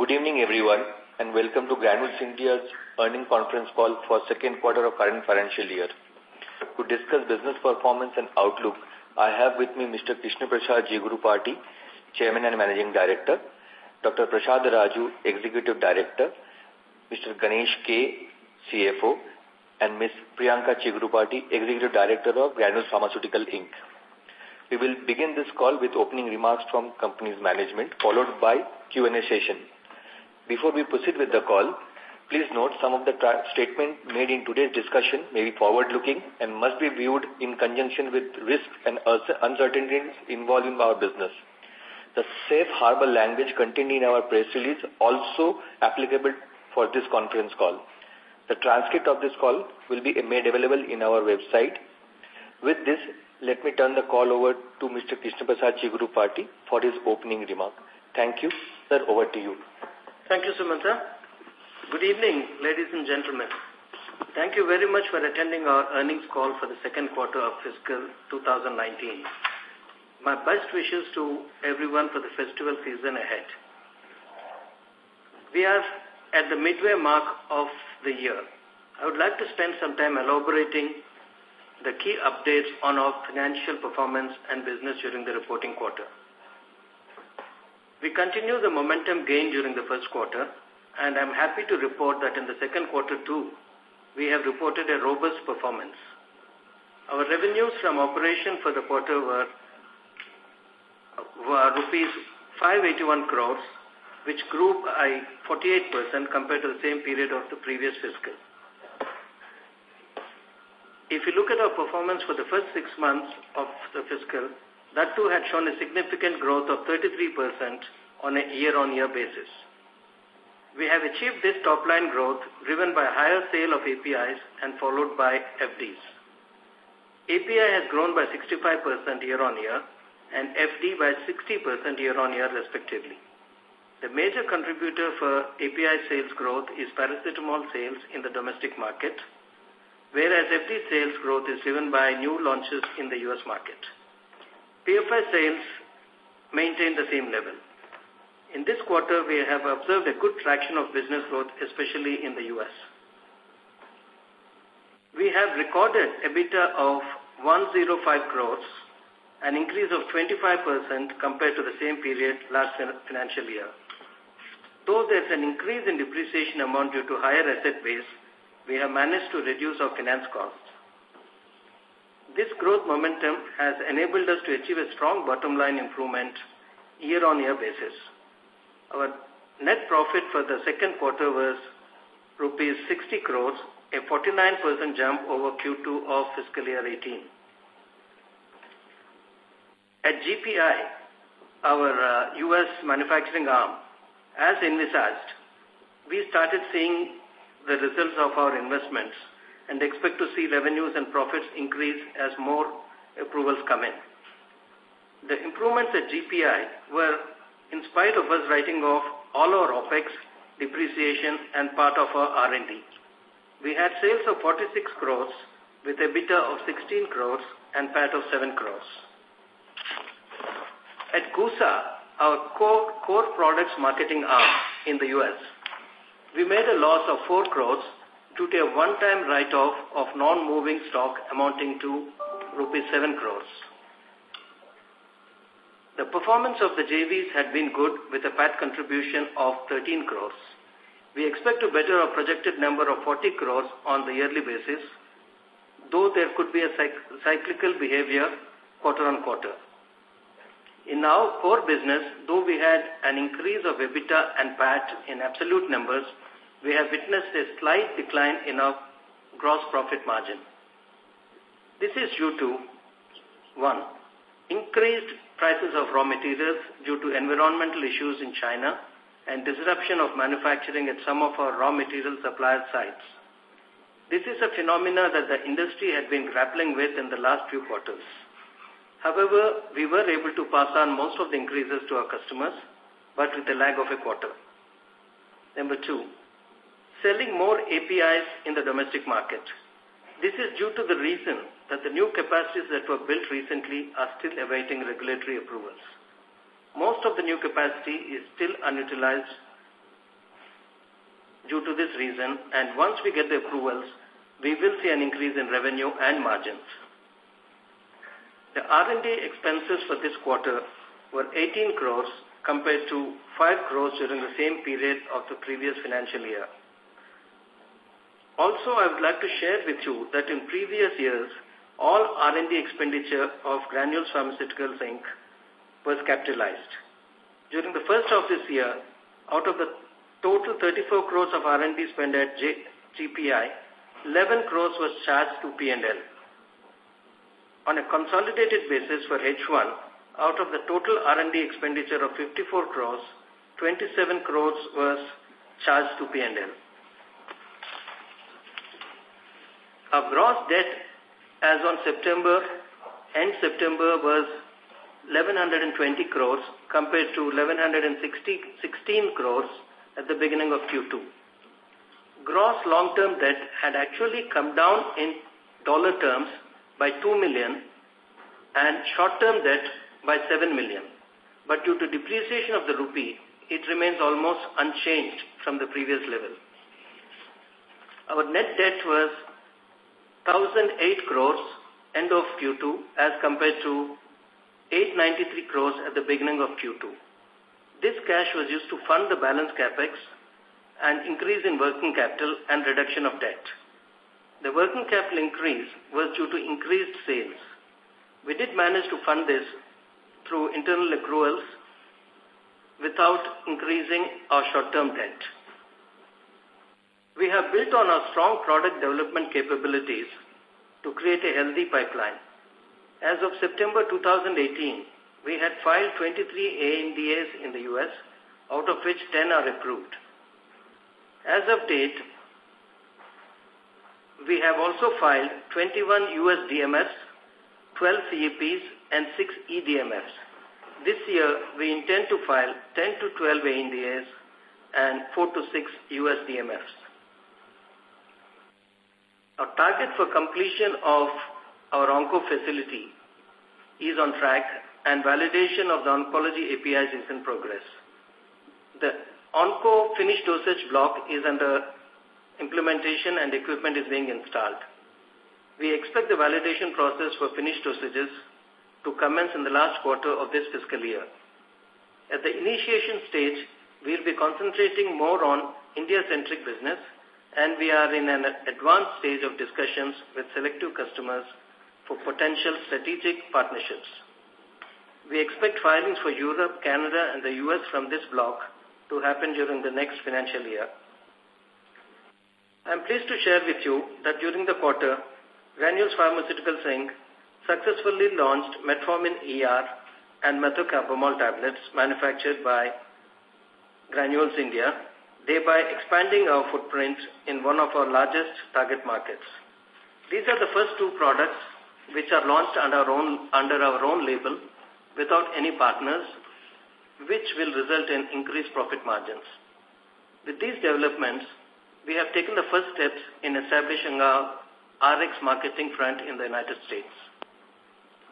Good evening, everyone, and welcome to Granules India's earning conference call for second quarter of current financial year. To discuss business performance and outlook, I have with me Mr. Krishna Prasad Chigurupati, Chairman and Managing Director, Dr. Prasad Raju, Executive Director, Mr. Ganesh K, CFO, and Ms. Priyanka Chigurupati, Executive Director of Granules Pharmaceutical Inc. We will begin this call with opening remarks from company's management, followed by Q&A session. Before we proceed with the call, please note some of the statements made in today's discussion may be forward-looking and must be viewed in conjunction with risks and uncertainties involving our business. The safe harbor language contained in our press release also applicable for this conference call. The transcript of this call will be made available in our website. With this, let me turn the call over to Mr. Krishna Prasad Chigurupati for his opening remark. Thank you. Sir, over to you. Thank you, Sumanta. Good evening, ladies and gentlemen. Thank you very much for attending our earnings call for the second quarter of fiscal 2019. My best wishes to everyone for the festival season ahead. We are at the midway mark of the year. I would like to spend some time elaborating the key updates on our financial performance and business during the reporting quarter. We continue the momentum gained during the first quarter, and I'm happy to report that in the second quarter too, we have reported a robust performance. Our revenues from operation for the quarter were, were rupees 581 crores, which grew by 48% compared to the same period of the previous fiscal. If you look at our performance for the first six months of the fiscal, that too had shown a significant growth of 33% on a year-on-year -year basis. We have achieved this top-line growth driven by higher sale of APIs and followed by FDs. API has grown by 65% year-on-year and FD by 60% year-on-year -year respectively. The major contributor for API sales growth is paracetamol sales in the domestic market, whereas FD sales growth is driven by new launches in the U.S. market. PFI sales maintain the same level. In this quarter, we have observed a good traction of business growth, especially in the U.S. We have recorded EBITDA of 105 crores, an increase of 25% compared to the same period last financial year. Though there's an increase in depreciation amount due to higher asset base, we have managed to reduce our finance costs. This growth momentum has enabled us to achieve a strong bottom-line improvement year-on-year -year basis. Our net profit for the second quarter was rupees 60 crores, a 49% jump over Q2 of fiscal year 18. At GPI, our uh, U.S. manufacturing arm, as envisaged, we started seeing the results of our investments and expect to see revenues and profits increase as more approvals come in. The improvements at GPI were in spite of us writing off all our OPEX, depreciation, and part of our R&D. We had sales of 46 crores with a EBITDA of 16 crores and PAT of 7 crores. At CUSA, our core, core products marketing arm in the U.S., we made a loss of 4 crores due to a one-time write-off of non-moving stock amounting to rupees 7 crores. The performance of the JVs had been good with a PAT contribution of 13 crores. We expect to better our projected number of 40 crores on the yearly basis, though there could be a cyclical behavior quarter on quarter. In our core business, though we had an increase of EBITDA and PAT in absolute numbers, we have witnessed a slight decline in our gross profit margin. This is due to, one, increased prices of raw materials due to environmental issues in China and disruption of manufacturing at some of our raw material supplier sites. This is a phenomena that the industry had been grappling with in the last few quarters. However, we were able to pass on most of the increases to our customers, but with a lag of a quarter. Number two, selling more APIs in the domestic market. This is due to the reason that the new capacities that were built recently are still awaiting regulatory approvals. Most of the new capacity is still unutilized due to this reason, and once we get the approvals, we will see an increase in revenue and margins. The R&D expenses for this quarter were 18 crores compared to 5 crores during the same period of the previous financial year. Also, I would like to share with you that in previous years, all R&D expenditure of Granules Pharmaceuticals Inc. was capitalized. During the first of this year, out of the total 34 crores of R&D spent at G GPI, 11 crores was charged to P&L. On a consolidated basis for H1, out of the total R&D expenditure of 54 crores, 27 crores was charged to P&L. Our gross debt as on September, end September was 1120 crores compared to 1116 crores at the beginning of Q2. Gross long-term debt had actually come down in dollar terms by 2 million and short-term debt by 7 million. But due to depreciation of the rupee, it remains almost unchanged from the previous level. Our net debt was 1008 crores end of Q2 as compared to 893 crores at the beginning of Q2. This cash was used to fund the balance capex and increase in working capital and reduction of debt. The working capital increase was due to increased sales. We did manage to fund this through internal accruals without increasing our short-term debt. We have built on our strong product development capabilities to create a healthy pipeline. As of September 2018, we had filed 23 ANDAs in the U.S., out of which 10 are approved. As of date, we have also filed 21 U.S. DMFs, 12 CEPs, and 6 EDMFs. This year, we intend to file 10 to 12 ANDAs and 4 to 6 U.S. DMFs. Our target for completion of our onco facility is on track and validation of the oncology APIs is in progress. The onco finished dosage block is under implementation and equipment is being installed. We expect the validation process for finished dosages to commence in the last quarter of this fiscal year. At the initiation stage, we'll be concentrating more on India-centric business and we are in an advanced stage of discussions with selective customers for potential strategic partnerships. We expect filings for Europe, Canada, and the U.S. from this block to happen during the next financial year. I am pleased to share with you that during the quarter, Granules Pharmaceuticals Inc. successfully launched Metformin ER and Methocarbamol tablets manufactured by Granules India, thereby expanding our footprint in one of our largest target markets. These are the first two products which are launched under our own, under our own label without any partners, which will result in increased profit margins. With these developments, we have taken the first steps in establishing our RX marketing front in the United States.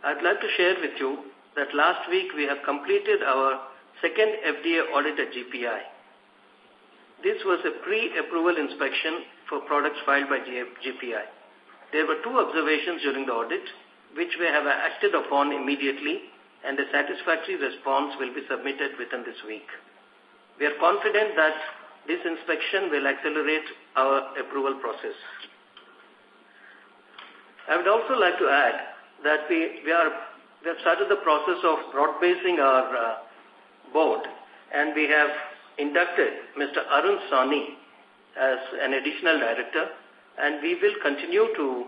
I'd like to share with you that last week we have completed our second FDA audit at GPI. This was a pre-approval inspection for products filed by GPI. There were two observations during the audit, which we have acted upon immediately, and a satisfactory response will be submitted within this week. We are confident that this inspection will accelerate our approval process. I would also like to add that we, we, are, we have started the process of broad-basing our uh, board, and we have inducted Mr. Arun Sawhney as an additional director, and we will continue to,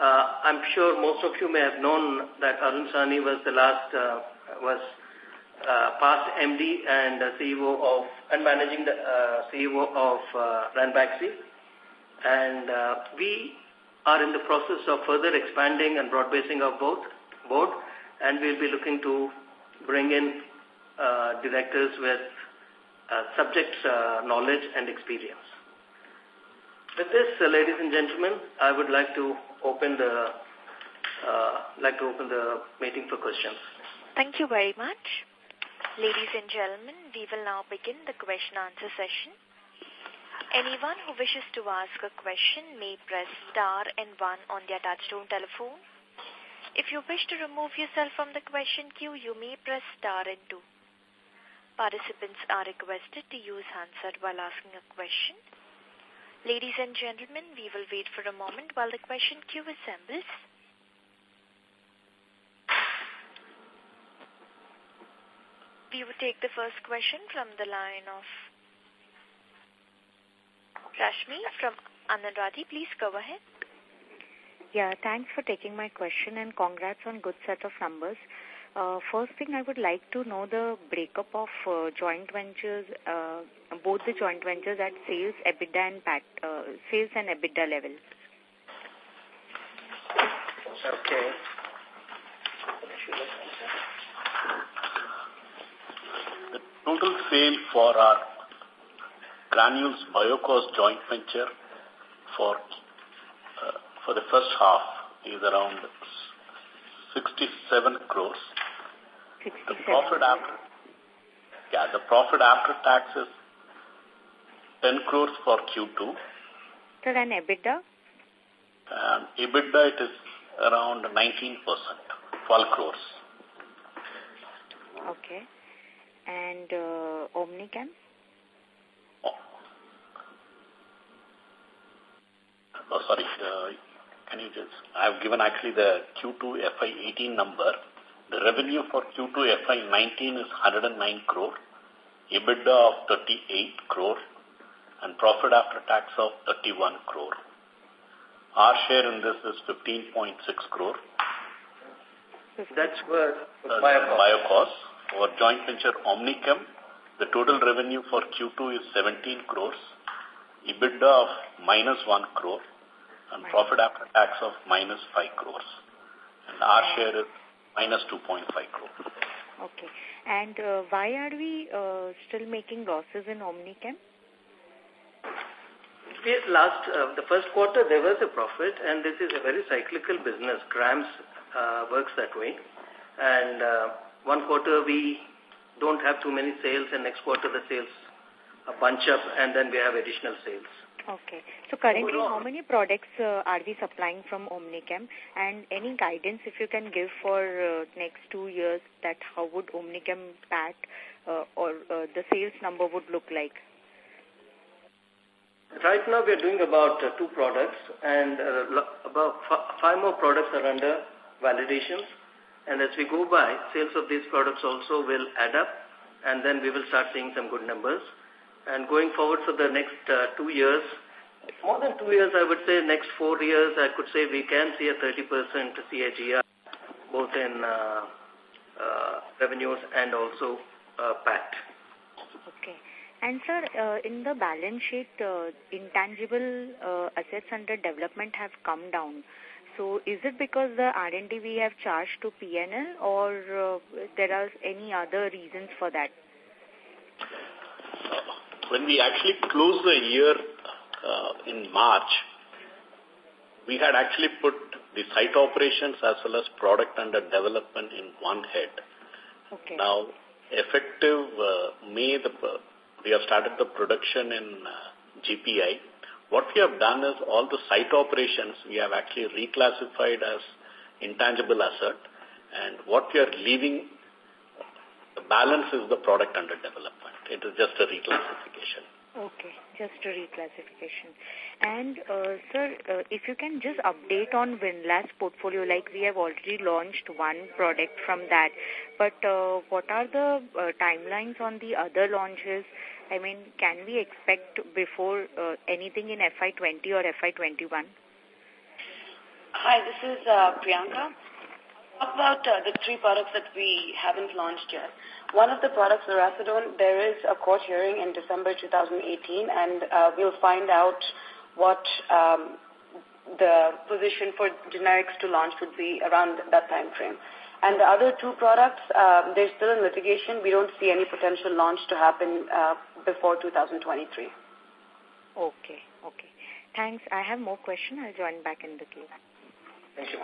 uh, I'm sure most of you may have known that Arun Sawhney was the last, uh, was uh, past MD and CEO of, and managing the uh, CEO of uh, Ranbaxy. And uh, we are in the process of further expanding and broad-basing our board, board, and we'll be looking to bring in uh, directors with subject uh, knowledge and experience. With this, uh, ladies and gentlemen, I would like to open the uh, like to open the meeting for questions. Thank you very much. Ladies and gentlemen, we will now begin the question answer session. Anyone who wishes to ask a question may press star and one on their touchtone telephone. If you wish to remove yourself from the question queue, you may press star and two. Participants are requested to use handset while asking a question. Ladies and gentlemen, we will wait for a moment while the question queue assembles. We will take the first question from the line of Rashmi from Anand Rathi. Please go ahead. Yeah, thanks for taking my question and congrats on good set of numbers. Uh, first thing, I would like to know the breakup of uh, joint ventures, uh, both the joint ventures at sales, EBITDA and PAT, uh, sales and EBITDA level. Okay. The total sale for our Granules Biocause joint venture for uh, for the first half is around 67 crores. 67. The profit after yeah, the profit after tax is 10 crores for Q2. Sir, and EBITDA? And EBITDA it is around 19%, 12 crores. Okay. And uh, Omnichem? Oh, sorry. Uh, can you just, I've given actually the Q2 FY18 number. The revenue for Q2 FY19 is 109 crore, EBITDA of 38 crore, and profit after tax of 31 crore. Our share in this is 15.6 crore. That's where Uh, Biocause. Biocause. Our joint venture Omnichem, the total revenue for Q2 is 17 crores, EBITDA of minus 1 crore, and profit after tax of minus 5 crores. And our share is minus 2.5 crore. Okay. And uh, why are we uh, still making losses in Omnichem? We- Last, uh, the first quarter, there was a profit, and this is a very cyclical business. Grams uh, works that way. And uh, one quarter, we don't have too many sales, and next quarter, the sales uh, bunch up, and then we have additional sales. Okay. So currently, how many products uh, are we supplying from Omnichem? And any guidance if you can give for uh, next two years that how would Omnichem PAT uh, or uh, the sales number would look like? Right now, we are doing about uh, two products, and uh, about five more products are under validations. And as we go by, sales of these products also will add up, and then we will start seeing some good numbers. And going forward for the next uh, two years, more than two years, I would say next four years, I could say we can see a 30% CAGR, both in uh, uh, revenues and also uh, PAT. Okay. And sir, uh, in the balance sheet, uh, intangible uh, assets under development have come down. So is it because the R&D we have charged to PNL or there are any other reasons for that? When we actually closed the year uh, in March, we had actually put the site operations as well as product under development in one head. Okay. Now, effective uh, May, the, we have started the production in uh, GPI. What we have done is all the site operations we have actually reclassified as intangible asset and what we are leaving, the balance is the product under development. It is just a reclassification. Okay, just a reclassification. And, uh, sir, uh, if you can just update on Winlast portfolio, like we have already launched one product from that, but uh, what are the uh, timelines on the other launches? I mean, can we expect before uh, anything in FY20 or FY21? Hi, this is uh, Priyanka. Talk about uh, the three products that we haven't launched yet. One of the products, Lurasidone, there is a court hearing in December 2018, and uh, we'll find out what um, the position for generics to launch would be around that time frame. And the other two products, um, they're still in litigation. We don't see any potential launch to happen uh, before 2023. Okay, okay. Thanks. I have more questions. I'll join back in the queue. Thank you.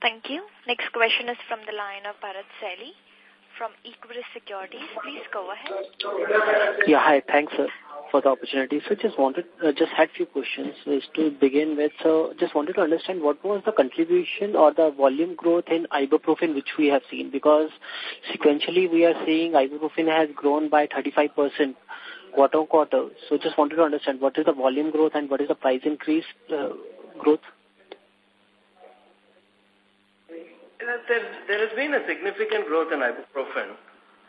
Thank you. Next question is from the line of Bharat Celly from Equirus Securities. Please go ahead. Yeah, hi. Thanks, sir, for the opportunity. So just wanted, uh, just had few questions is to begin with. So just wanted to understand what was the contribution or the volume growth in ibuprofen which we have seen because sequentially we are seeing ibuprofen has grown by 35% quarter on quarter. So just wanted to understand what is the volume growth and what is the price increase uh, growth? There, there has been a significant growth in ibuprofen,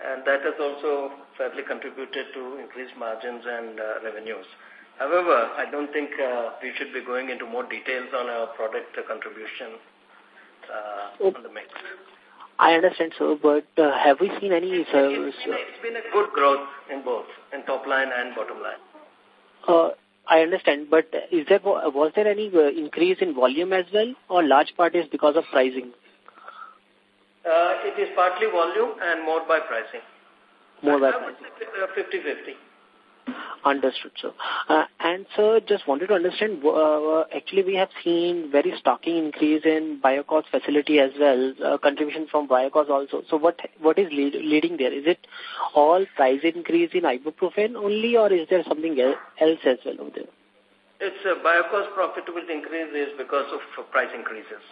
and that has also fairly contributed to increased margins and uh, revenues. However, I don't think uh, we should be going into more details on our product contribution uh, on the mix. I understand, sir, but uh, have we seen any... It's, it's, been a, it's been a good growth in both, in top line and bottom line. Uh, I understand, but is there was there any increase in volume as well, or large part is because of pricing? Uh, it is partly volume and more by pricing. More by pricing. 50-50. Understood, sir. Uh, and sir, just wanted to understand, uh, actually we have seen very stocking increase in Biocause facility as well, uh, contribution from Biocause also. So what what is lead, leading there? Is it all price increase in ibuprofen only or is there something else as well over there? It's a Biocause profitability increase is because of price increases.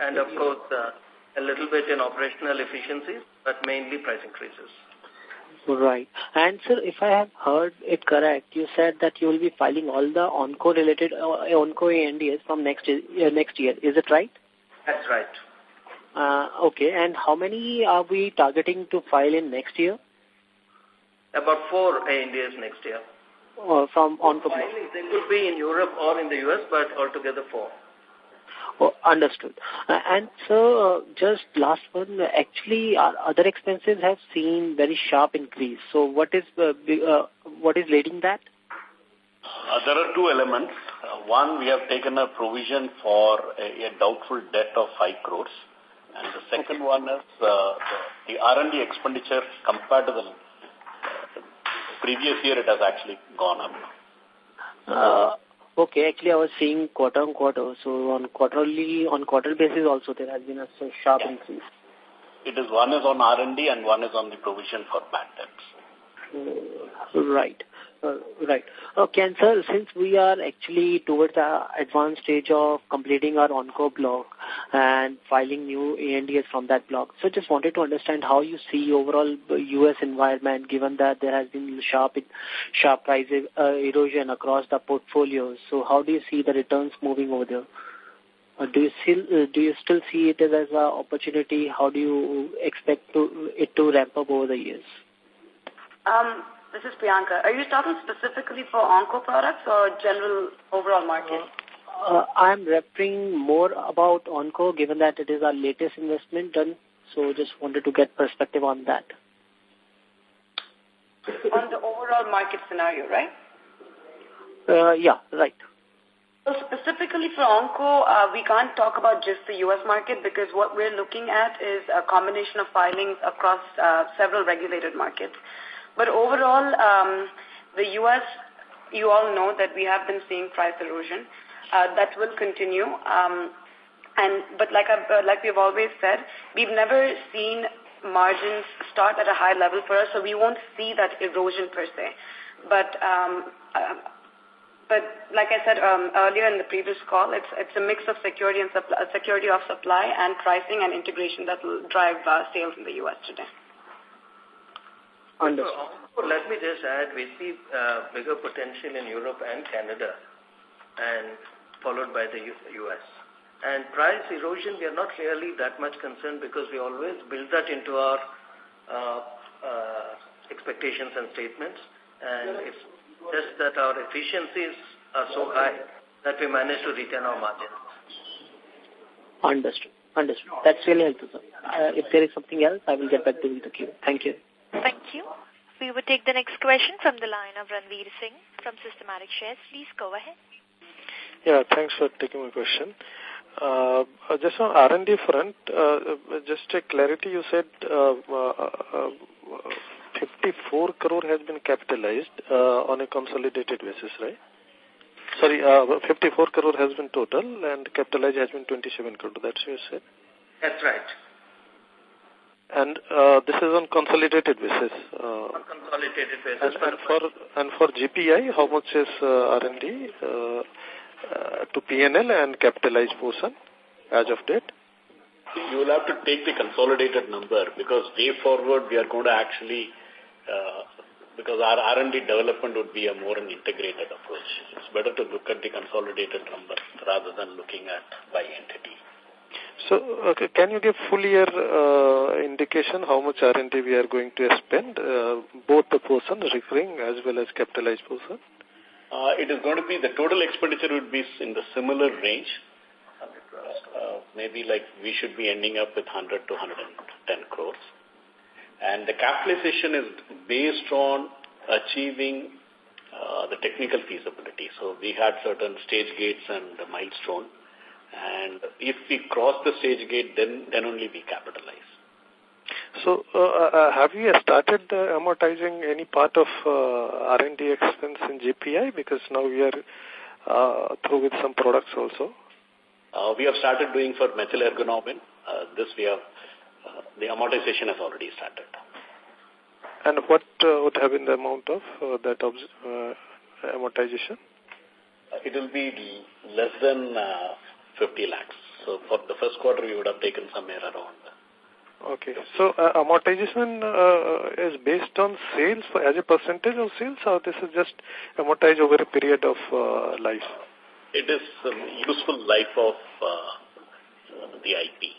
And of course, uh, a little bit in operational efficiencies, but mainly price increases. Right. And sir, if I have heard it correct, you said that you will be filing all the onco related uh, onco ANDAs from next uh, next year. Is it right? That's right. Uh, okay. And how many are we targeting to file in next year? About four ANDAs next year. Uh, from onco. They could be in Europe or in the US, but altogether four. Oh, understood. Uh, and so, uh, just last one, actually, our other expenses have seen very sharp increase. So, what is uh, uh, what is leading that? Uh, there are two elements. Uh, one, we have taken a provision for a, a doubtful debt of 5 crores. And the second okay. one is uh, the, the R&D expenditure compared to the previous year, it has actually gone up. Okay, actually I was seeing quarter on quarter. So on quarterly, on quarter basis also there has been a sharp yeah. increase. It is one is on R&D and one is on the provision for bad debts. Right. Uh, right. Okay, sir, since we are actually towards the advanced stage of completing our onco block and filing new ANDAs from that block, so just wanted to understand how you see overall U.S. environment given that there has been sharp sharp price uh, erosion across the portfolios. So how do you see the returns moving over there? Uh, do you still uh, do you still see it as an opportunity? How do you expect to, it to ramp up over the years? Um, this is Priyanka. Are you talking specifically for onco products or general overall market? Uh, uh, I'm referring more about onco given that it is our latest investment done. So just wanted to get perspective on that. On the overall market scenario, right? Uh, yeah, right. So specifically for onco, uh, we can't talk about just the U.S. market because what we're looking at is a combination of filings across uh, several regulated markets. But overall, um, the U.S., you all know that we have been seeing price erosion. Uh, that will continue. Um, and But like, I've, uh, like we've always said, we've never seen margins start at a high level for us, so we won't see that erosion per se. But um, uh, but like I said um, earlier in the previous call, it's it's a mix of security and supply, security of supply and pricing and integration that will drive uh, sales in the U.S. today. Understood. So, let me just add, we see uh, bigger potential in Europe and Canada and followed by the U.S. And price erosion, we are not really that much concerned because we always build that into our uh, uh, expectations and statements. And it's just that our efficiencies are so high that we manage to retain our margins. Understood. Understood. That's really helpful, sir. Uh, if there is something else, I will get back to you the queue. Thank you. Thank you. We will take the next question from the line of Ranveer Singh from Systematix Shares. Please go ahead. Yeah, thanks for taking my question. Uh, just on R&D front, uh, just a clarity, you said uh, uh, 54 crore has been capitalized uh, on a consolidated basis, right? Sorry, uh, 54 crore has been total and capitalized has been 27 crore. That's what you said? That's right. And uh, this is on consolidated basis. Uh, on consolidated basis. And, and for and for GPI, how much is uh, R&D uh, uh, to PNL and capitalized portion as of date? You will have to take the consolidated number because way forward we are going to actually, uh, because our R&D development would be a more an integrated approach. It's better to look at the consolidated number rather than looking at by entity. So, okay, can you give full year uh, indication how much R&D we are going to spend, uh, both the portion recurring as well as capitalized portion? Uh, it is going to be, the total expenditure would be in the similar range. Uh, maybe like we should be ending up with 100 to 110 crores. And the capitalization is based on achieving uh, the technical feasibility. So we had certain stage gates and milestone. And if we cross the stage gate, then, then only we capitalize. So, uh, uh, have you started uh, amortizing any part of uh, R&D expense in GPI? Because now we are uh, through with some products also. Uh, we have started doing for methylergonovine. Uh, this we have, uh, the amortization has already started. And what uh, would have been the amount of uh, that uh, amortization? Uh, it will be less than uh, 50 lakhs. So for the first quarter, we would have taken somewhere around. Okay. So uh, amortization uh, is based on sales as a percentage of sales or this is just amortized over a period of uh, life? It is um, useful life of uh, the IP.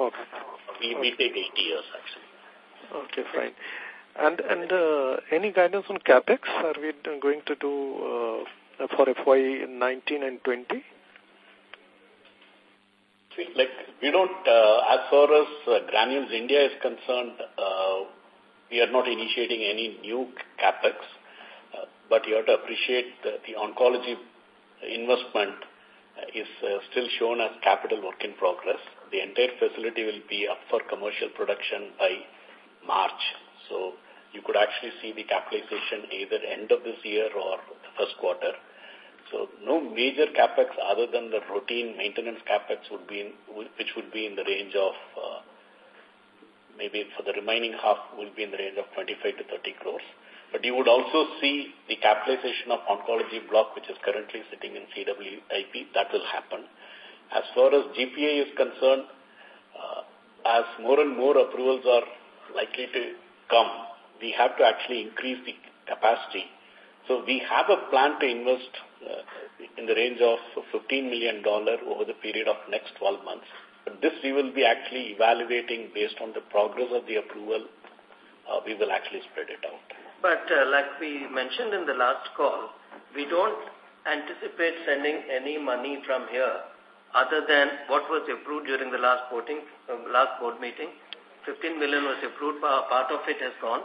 Okay. We, we take 80 years actually. Okay, fine. And and uh, any guidance on capex? Are we going to do uh, for FY 19 and 20? Like we don't, uh, as far as uh, Granules India is concerned, uh, we are not initiating any new capex. Uh, but you have to appreciate the, the oncology investment is uh, still shown as capital work in progress. The entire facility will be up for commercial production by March. So you could actually see the capitalization either end of this year or the first quarter. So no major capex other than the routine maintenance capex would be in, which would be in the range of uh, maybe for the remaining half will be in the range of 25 to 30 crores. But you would also see the capitalization of oncology block, which is currently sitting in CWIP, that will happen. As far as GPI is concerned, uh, as more and more approvals are likely to come, we have to actually increase the capacity. So we have a plan to invest in the range of $15 million over the period of next 12 months. But this we will be actually evaluating based on the progress of the approval. Uh, we will actually spread it out. But uh, like we mentioned in the last call, we don't anticipate sending any money from here other than what was approved during the last voting, uh, last board meeting. 15 million was approved, part of it has gone,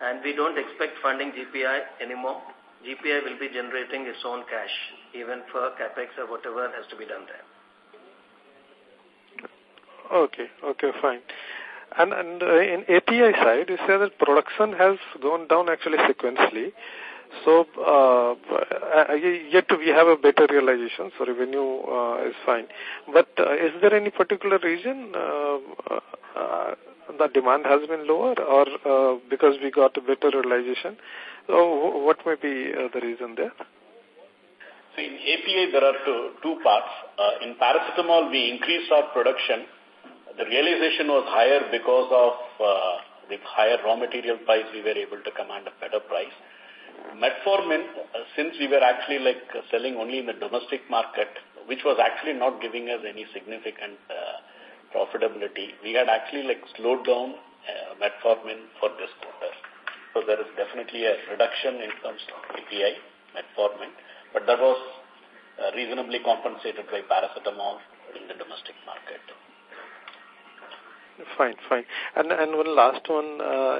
and we don't expect funding GPI anymore. GPI will be generating its own cash, even for capex or whatever has to be done there. Okay, okay, fine. And, and uh, in API side, you say that production has gone down actually sequentially. So, uh, uh yet we have a better realization, so revenue is fine. But is there any particular reason uh, uh, the demand has been lower or uh, because we got a better realization? So what may be uh, the reason there? So in API, there are two, two parts. Uh, in paracetamol, we increased our production the realization was higher because of uh, the higher raw material price, we were able to command a better price. Metformin, uh, since we were actually like uh, selling only in the domestic market, which was actually not giving us any significant uh, profitability, we had actually like slowed down uh, metformin for this quarter. So there is definitely a reduction in terms of API, metformin, but that was uh, reasonably compensated by paracetamol in the domestic market. Fine, fine. And and one last one, uh,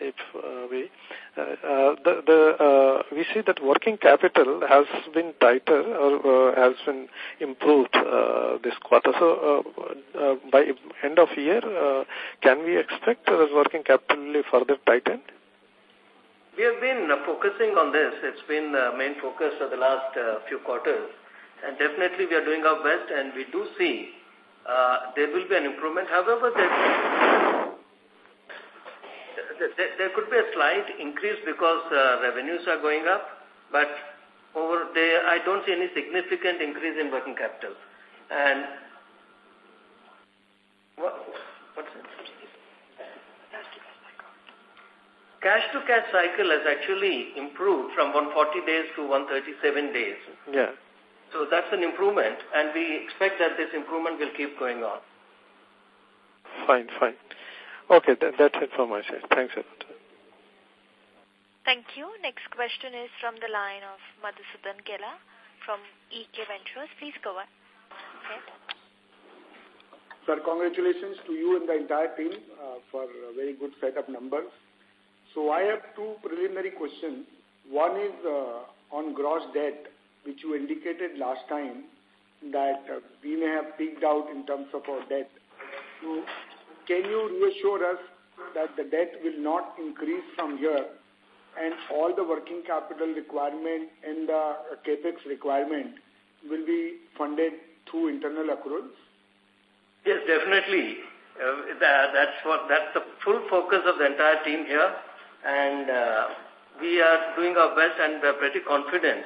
if uh, we uh, uh, the the uh, we see that working capital has been tighter or uh, has been improved this quarter. So by end of year, can we expect uh, working capital further tightened? We have been focusing on this. It's been the main focus for the last few quarters. And definitely we are doing our best and we do see uh, there will be an improvement. However, there, there, there could be a slight increase because uh, revenues are going up, but over there, I don't see any significant increase in working capital. And what, what's it? Cash to cash cycle has actually improved from 140 days to 137 days. Yeah. So that's an improvement, and we expect that this improvement will keep going on. Fine, fine. Okay, that, that's it from my side. Thanks a lot. Thank you. Next question is from the line of Madhusudan Kela from MK Ventures. Please go ahead. Sir, congratulations to you and the entire team uh, for a very good set of numbers. So I have two preliminary questions. One is uh, on gross debt, which you indicated last time that uh, we may have peaked out in terms of our debt. So can you reassure us that the debt will not increase from here and all the working capital requirement and the capex requirement will be funded through internal accruals? Yes, definitely. Uh, that, that's what that's the full focus of the entire team here, and uh, we are doing our best and we're pretty confident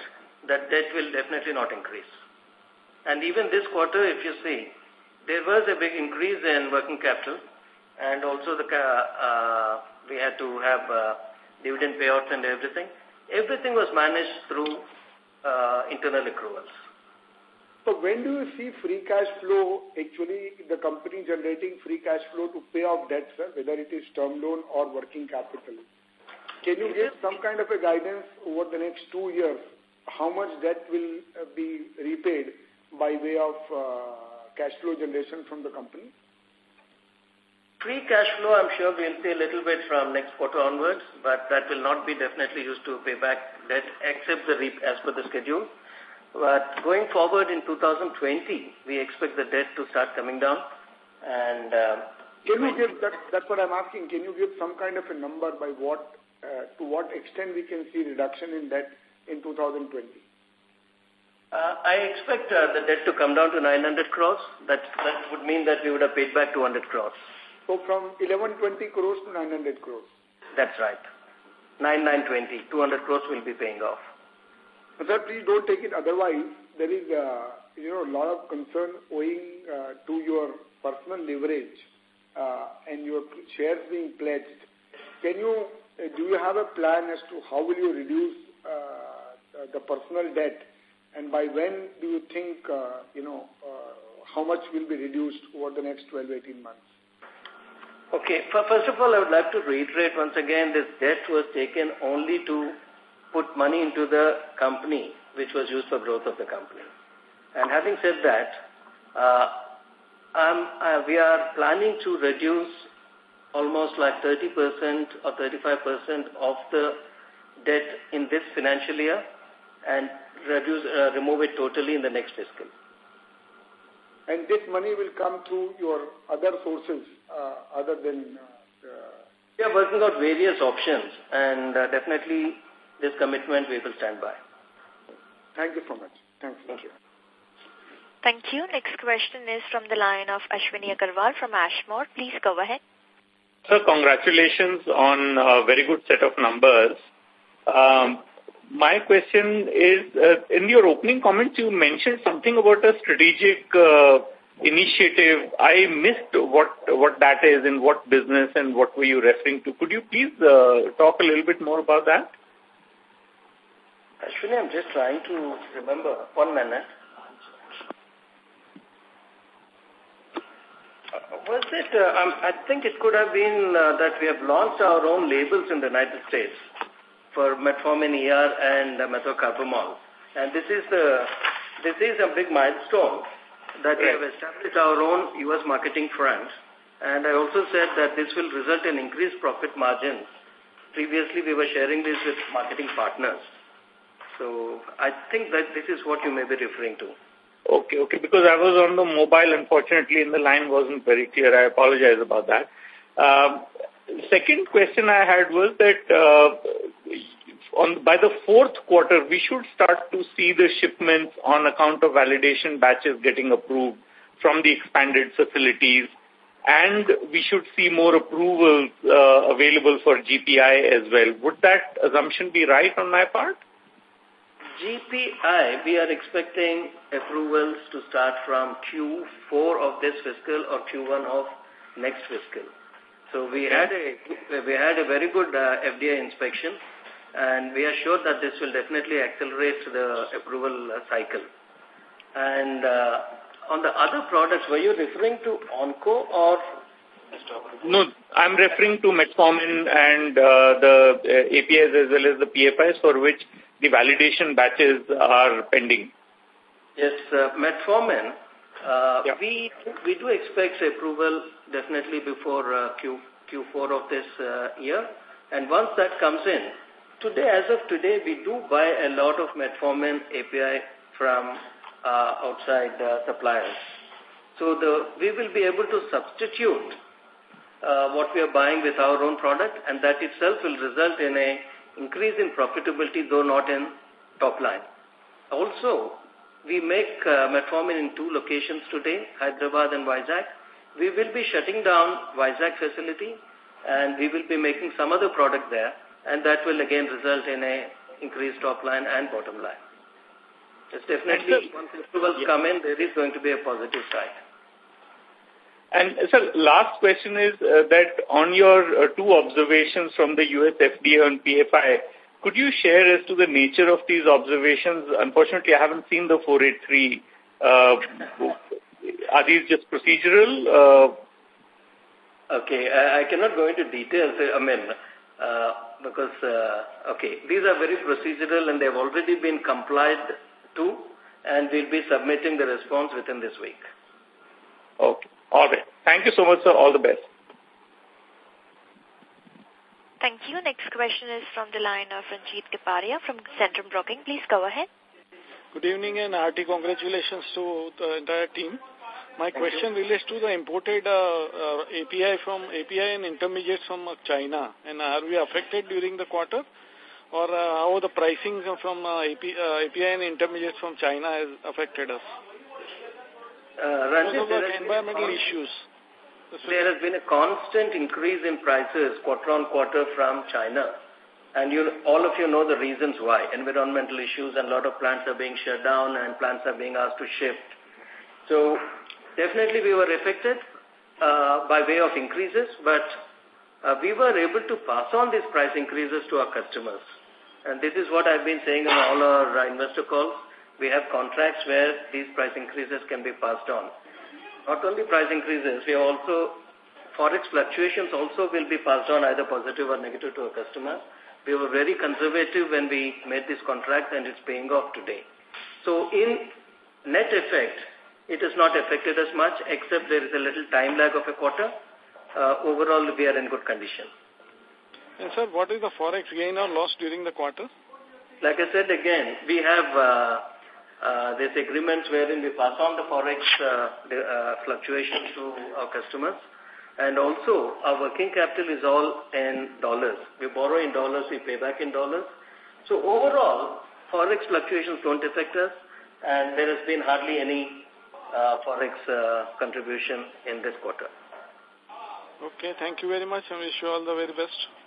that debt will definitely not increase. And even this quarter, if you see, there was a big increase in working capital, and also the uh, we had to have uh, dividend payouts and everything. Everything was managed through uh, internal accruals. So when do you see free cash flow, actually the company generating free cash flow to pay off debt, sir, whether it is term loan or working capital? Can you give some kind of a guidance over the next two years, how much debt will uh, be repaid by way of uh, cash flow generation from the company? Free cash flow, I'm sure we'll see a little bit from next quarter onwards, but that will not be definitely used to pay back debt except the as per the schedule. But going forward in 2020, we expect the debt to start coming down. And uh, can you give that? That's what I'm asking. Can you give some kind of a number by what, uh, to what extent we can see reduction in debt in 2020? Uh, I expect uh, the debt to come down to 900 crores. That that would mean that we would have paid back 200 crores. So from 1120 crores to 900 crores. That's right. 9920, 200 crores will be paying off. But sir, please don't take it otherwise. There is, uh, you know, a lot of concern owing uh, to your personal leverage uh, and your shares being pledged. Can you, uh, do you have a plan as to how will you reduce uh, the personal debt and by when do you think, uh, you know, uh, how much will be reduced over the next 12, 18 months? Okay. First of all, I would like to reiterate once again, this debt was taken only to put money into the company, which was used for growth of the company. And having said that, uh, uh, we are planning to reduce almost like 30% or 35% of the debt in this financial year and reduce, uh, remove it totally in the next fiscal. And this money will come through your other sources uh, other than... Uh, we are working out various options and uh, definitely this commitment we will stand by. Thank you so much. Thanks. Thank you. Thank you. Next question is from the line of Ashwini Agarwal from Ashmore. Please go ahead. Sir, congratulations on a very good set of numbers. Um, my question is, uh, in your opening comments, you mentioned something about a strategic uh, initiative. I missed what what that is in what business and what were you referring to. Could you please uh, talk a little bit more about that? Actually, I'm just trying to remember. One minute. Was it, um, I think it could have been that we have launched our own labels in the United States for metformin ER and methocarbamol. And this is the this is a big milestone that we have established our own U.S. marketing front. And I also said that this will result in increased profit margins. Previously, we were sharing this with marketing partners. So I think that this is what you may be referring to. Okay, okay, because I was on the mobile, unfortunately, and the line wasn't very clear. I apologize about that. Um, second question I had was that uh, on by the fourth quarter, we should start to see the shipments on account of validation batches getting approved from the expanded facilities. and we should see more approvals uh, available for GPI as well. Would that assumption be right on my part? GPI, we are expecting approvals to start from Q4 of this fiscal or Q1 of next fiscal. So we had a we had a very good uh, FDA inspection, and we are sure that this will definitely accelerate the approval uh, cycle. And uh, on the other products, were you referring to Onco or? No, I'm referring to metformin and uh, the uh, APIs as well as the PFIs for which the validation batches are pending. Yes, uh, metformin, uh, yeah. we, we do expect approval definitely before uh, Q, Q4 of this uh, year. And once that comes in, today, as of today, we do buy a lot of metformin API from uh, outside uh, suppliers. So the, we will be able to substitute uh, what we are buying with our own product and that itself will result in a increase in profitability, though not in top line. Also, we make uh, metformin in two locations today, Hyderabad and Vizag. We will be shutting down Vizag facility and we will be making some other product there and that will again result in a increased top line and bottom line. It's definitely, once approvals yeah. come in, there is going to be a positive side. And sir, last question is uh, that on your uh, two observations from the US FDA on PFI, could you share as to the nature of these observations? Unfortunately, I haven't seen the 483. Uh, are these just procedural? Uh, okay, I, I, cannot go into details. I mean, uh, because, uh, okay, these are very procedural and they've already been complied to, and we'll be submitting the response within this week. Okay. All right. Thank you so much, sir. All the best. Thank you. Next question is from the line of Ranjit Kapadia from Centrum Broking. Please go ahead. Good evening and hearty congratulations to the entire team. My Thank question you. relates to the imported uh, uh, API from API and intermediates from uh, China. And are we affected during the quarter? Or uh, how the pricing from uh, API, uh, API and intermediates from China has affected us? Uh, Ranjit, there environmental issues. There has been a constant increase in prices quarter on quarter from China. And you, all of you know the reasons why. Environmental issues and a lot of plants are being shut down and plants are being asked to shift. So definitely we were affected uh, by way of increases, but uh, we were able to pass on these price increases to our customers. And this is what I've been saying on all our investor calls we have contracts where these price increases can be passed on. Not only price increases, we also, forex fluctuations also will be passed on either positive or negative to a customer. We were very conservative when we made this contract and it's paying off today. So in net effect, it is not affected as much except there is a little time lag of a quarter. Uh, overall, we are in good condition. And sir, what is the forex gain or loss during the quarter? Like I said again, we have uh, uh, there's agreements wherein we pass on the forex uh, the, uh, fluctuations to our customers. And also, our working capital is all in dollars. We borrow in dollars, we pay back in dollars. So overall, forex fluctuations don't affect us, and there has been hardly any uh, forex uh, contribution in this quarter. Okay, thank you very much, and wish you all the very best.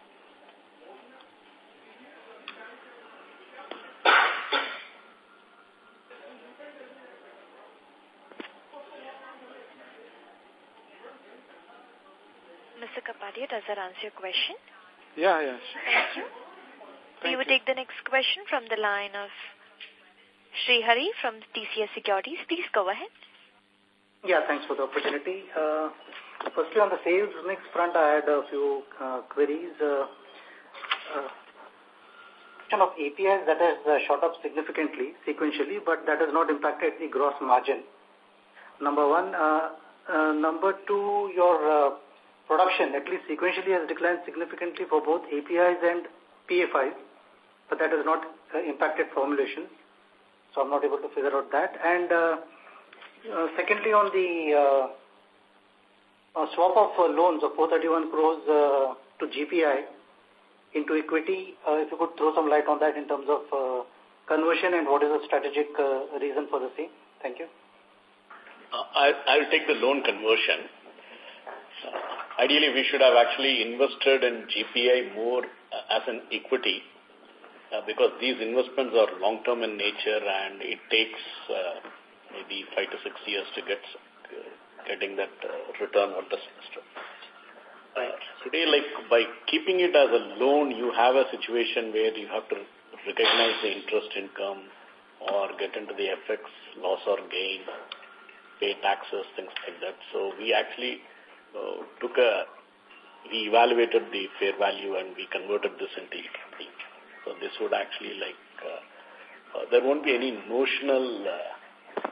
Does that answer your question? Yeah, yes. Thank you. Thank we will take the next question from the line of Sri Hari from TCS Securities. Please go ahead. Yeah, thanks for the opportunity. Uh, firstly, on the sales mix front, I had a few uh, queries. Uh, uh, of APIs that has uh, shot up significantly, sequentially, but that has not impacted the gross margin. Number one. Uh, uh, number two, your uh, production, at least sequentially, has declined significantly for both APIs and PFIs, but that has not uh, impacted formulation. So I'm not able to figure out that. And uh, uh, secondly, on the uh, swap of loans of 431 crores to GPI into equity, if you could throw some light on that in terms of conversion and what is the strategic reason for the same. Thank you. I, I'll take the loan conversion. Ideally we should have actually invested in GPI more uh, as an equity uh, because these investments are long-term in nature and it takes uh, maybe five to six years to get uh, getting that uh, return on the semester. Right. Today, like by keeping it as a loan, you have a situation where you have to recognize the interest income or get into the FX loss or gain, pay taxes, things like that. So we actually took a, we evaluated the fair value and we converted this into equity. So this would actually like, uh, uh, there won't be any notional uh,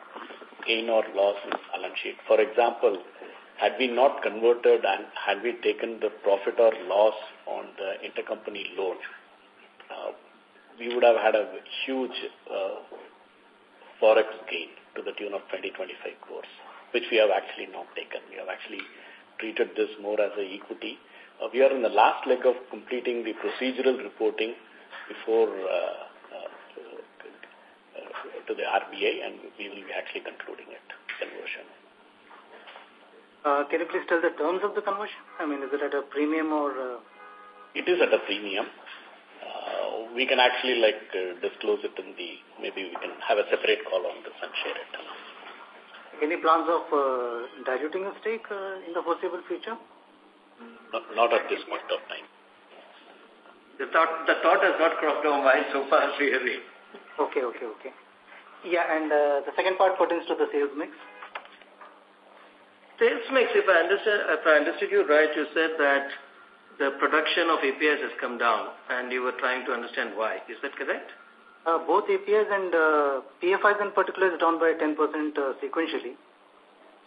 gain or loss in balance sheet. For example, had we not converted and had we taken the profit or loss on the intercompany loan, uh, we would have had a huge uh, forex gain to the tune of 20-25 crores, which we have actually not taken. We have actually treated this more as a equity. Uh, we are in the last leg of completing the procedural reporting before uh, uh, to the RBI and we will be actually concluding it, conversion. Uh, can you please tell the terms of the conversion? I mean, is it at a premium or... Uh... It is at a premium. Uh, we can actually like uh, disclose it in the, maybe we can have a separate call on this and share it. Any plans of uh, diluting a stake uh, in the foreseeable future? Not, not at this point of time. The thought, the thought has not crossed our mind so far, really. Okay, okay, okay. Yeah, and uh, the second part pertains to the sales mix. Sales mix, if I, understand, if I understood you right, you said that the production of APIs has come down and you were trying to understand why. Is that correct? Uh, both APIs and uh, PFIs in particular is down by 10% uh, sequentially.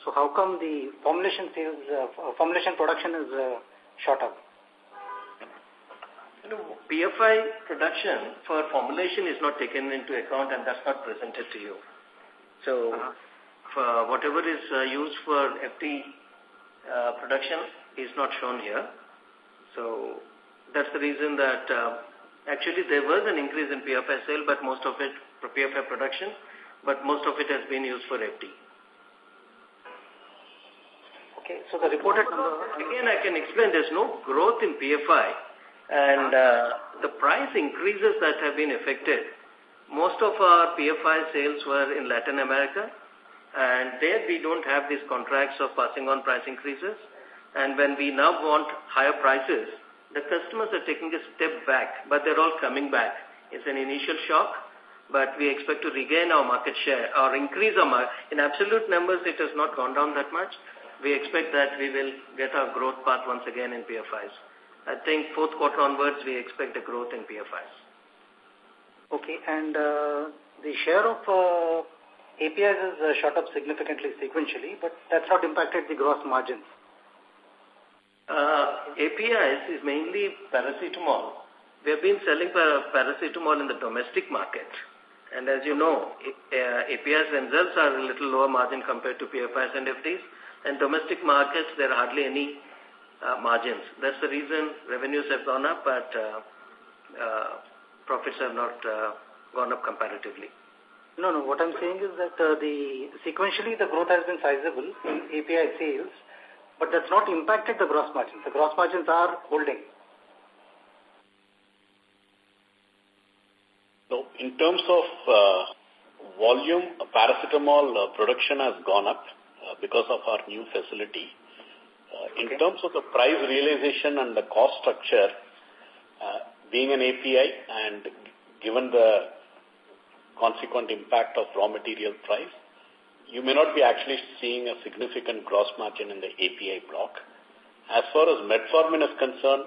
So how come the formulation sales, uh, formulation production is uh, shot up? You know, PFI production for formulation is not taken into account and that's not presented to you. So -huh uh, whatever is uh, used for FT uh, production is not shown here. So that's the reason that uh, actually there was an increase in PFI sale, but most of it for PFI production, but most of it has been used for FT. Okay, so the reported number... Again, I can explain there's no growth in PFI and uh, the price increases that have been affected. Most of our PFI sales were in Latin America and there we don't have these contracts of passing on price increases. And when we now want higher prices, the customers are taking a step back, but they're all coming back. It's an initial shock, but we expect to regain our market share or increase our market. In absolute numbers, it has not gone down that much. We expect that we will get our growth path once again in PFIs. I think fourth quarter onwards, we expect a growth in PFIs. Okay, and uh, the share of uh, APIs has uh, shot up significantly sequentially, but that's not impacted the gross margins. Uh, APIs is mainly paracetamol. We have been selling paracetamol in the domestic market. And as you know, uh, APIs themselves are a little lower margin compared to PFIs and FTs. And domestic markets, there are hardly any uh, margins. That's the reason revenues have gone up, but uh, uh, profits have not uh, gone up comparatively. No, no. What I'm saying is that uh, the sequentially the growth has been sizable in API sales, but that's not impacted the gross margins. The gross margins are holding. So, in terms of uh, volume, uh, paracetamol uh, production has gone up uh, because of our new facility. Uh, in terms of the price realization and the cost structure, uh, being an API and given the consequent impact of raw material price, you may not be actually seeing a significant gross margin in the API block. As far as metformin is concerned,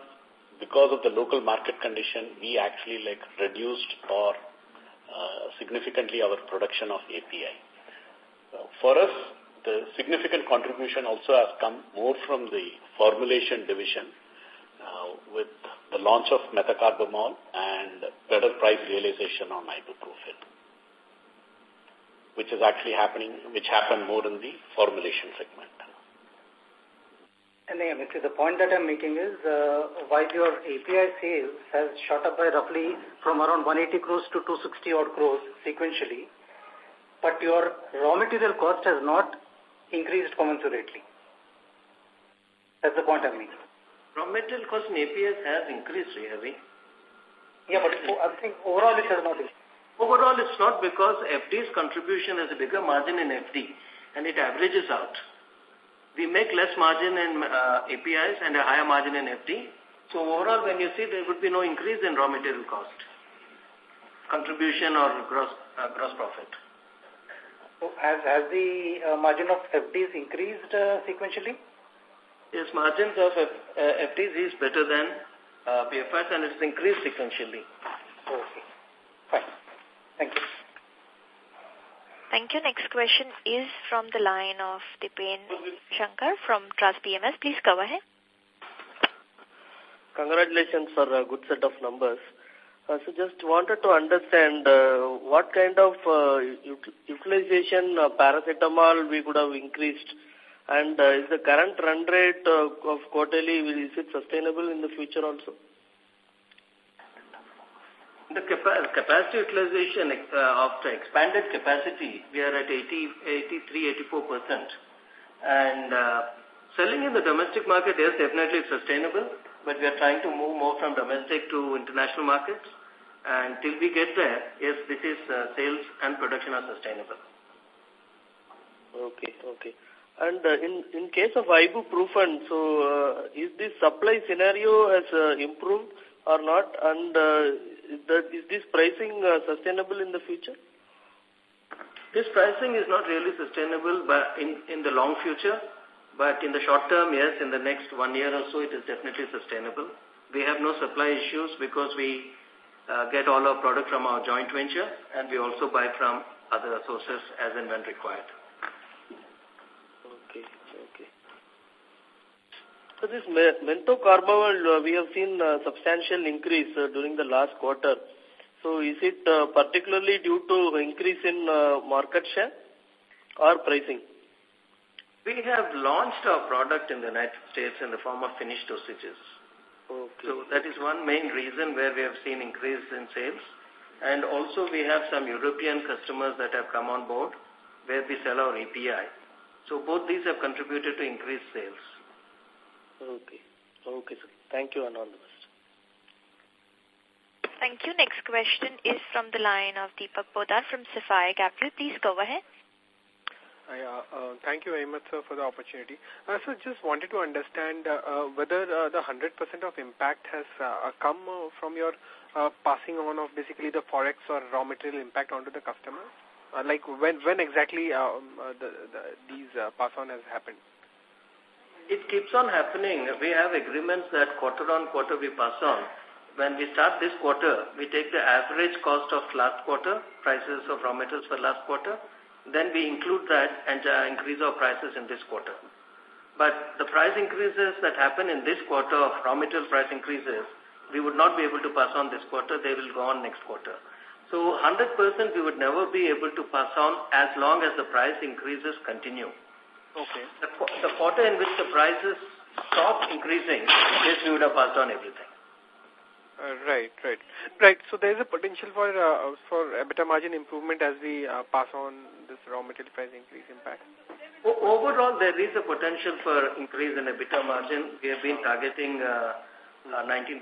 because of the local market condition, we actually like reduced or uh, significantly our production of API. For us, the significant contribution also has come more from the formulation division uh, with the launch of methocarbamol and better price realization on ibuprofen which is actually happening, which happened more in the formulation segment. And yeah, the point that I'm making is, uh, while your API sales has shot up by roughly from around 180 crores to 260 odd crores sequentially, but your raw material cost has not increased commensurately. That's the point I mean. Raw material cost in APIs has increased, really. Yeah, but I think overall it has not increased. Overall, it's not because FD's contribution has a bigger margin in FD and it averages out. We make less margin in uh, APIs and a higher margin in FD. So overall, when you see, there would be no increase in raw material cost, contribution or gross, uh, gross profit. So has, has the uh, margin of FDs increased uh, sequentially? Yes, margins of F, uh, FDs is better than uh, PFIs and it's increased sequentially. Okay, fine. Thank you. Thank you. Next question is from the line of Dipen Shankar from Trust PMS. Please go ahead. Congratulations for a good set of numbers. Uh, so just wanted to understand uh, what kind of uh, utilization uh, paracetamol we could have increased and uh, is the current run rate uh, of quarterly, is it sustainable in the future also? The capacity utilization uh, of the expanded capacity, we are at 80, 83, 84%. And uh, selling in the domestic market, is definitely sustainable, but we are trying to move more from domestic to international markets. And till we get there, yes, this is uh, sales and production are sustainable. Okay, okay. And uh, in in case of ibuprofen, so uh, is this supply scenario has uh, improved or not? And uh, is this pricing uh, sustainable in the future? This pricing is not really sustainable but in, in the long future, but in the short term, yes, in the next one year or so, it is definitely sustainable. We have no supply issues because we uh, get all our product from our joint venture and we also buy from other sources as and when required. Okay, okay. So this methocarbamol, uh, we have seen a substantial increase uh, during the last quarter. So is it uh, particularly due to increase in uh, market share or pricing? We have launched our product in the United States in the form of finished dosages. Okay. So that is one main reason where we have seen increase in sales. And also we have some European customers that have come on board where we sell our API. So both these have contributed to increased sales. Okay. Okay, sir. Thank you and all the best. Thank you. Next question is from the line of Deepak Poddar from Sapphire Capital. Please go ahead. Uh, uh, thank you very much, sir, for the opportunity. Uh, so just wanted to understand uh, uh, whether uh, the 100% of impact has uh, come uh, from your uh, passing on of basically the forex or raw material impact onto the customer. Uh, like when when exactly um, uh, the, the, these uh, pass on has happened? It keeps on happening. We have agreements that quarter on quarter we pass on. When we start this quarter, we take the average cost of last quarter, prices of raw materials for last quarter, then we include that and uh, increase our prices in this quarter. But the price increases that happen in this quarter of raw material price increases, we would not be able to pass on this quarter, they will go on next quarter. So 100% we would never be able to pass on as long as the price increases continue. Okay. The, the quarter in which the prices stop increasing, yes, we would have passed on everything. Uh, right, right, right. So there is a potential for uh, for EBITDA margin improvement as we uh, pass on this raw material price increase impact. O overall, there is a potential for increase in EBITDA margin. We have been targeting 19%.